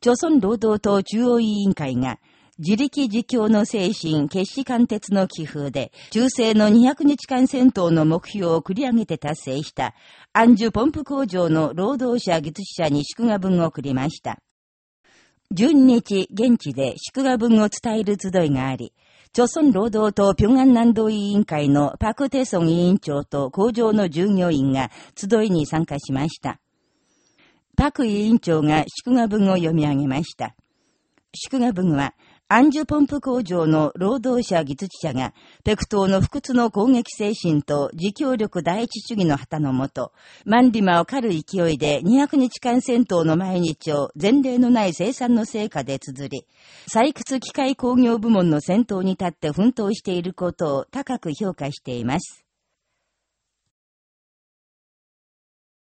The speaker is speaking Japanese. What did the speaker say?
朝鮮労働党中央委員会が、自力自強の精神、決死貫徹の寄付で、中世の200日間戦闘の目標を繰り上げて達成した、安住ポンプ工場の労働者、技術者に祝賀文を送りました。12日、現地で祝賀文を伝える集いがあり、朝鮮労働党平安南道委員会のパク・テソン委員長と工場の従業員が集いに参加しました。パク委員長が祝賀文を読み上げました。祝賀文は、アンジュポンプ工場の労働者技術者が、ペクトーの不屈の攻撃精神と自強力第一主義の旗のもと、マンリマを狩る勢いで200日間戦闘の毎日を前例のない生産の成果で綴り、採掘機械工業部門の先頭に立って奮闘していることを高く評価しています。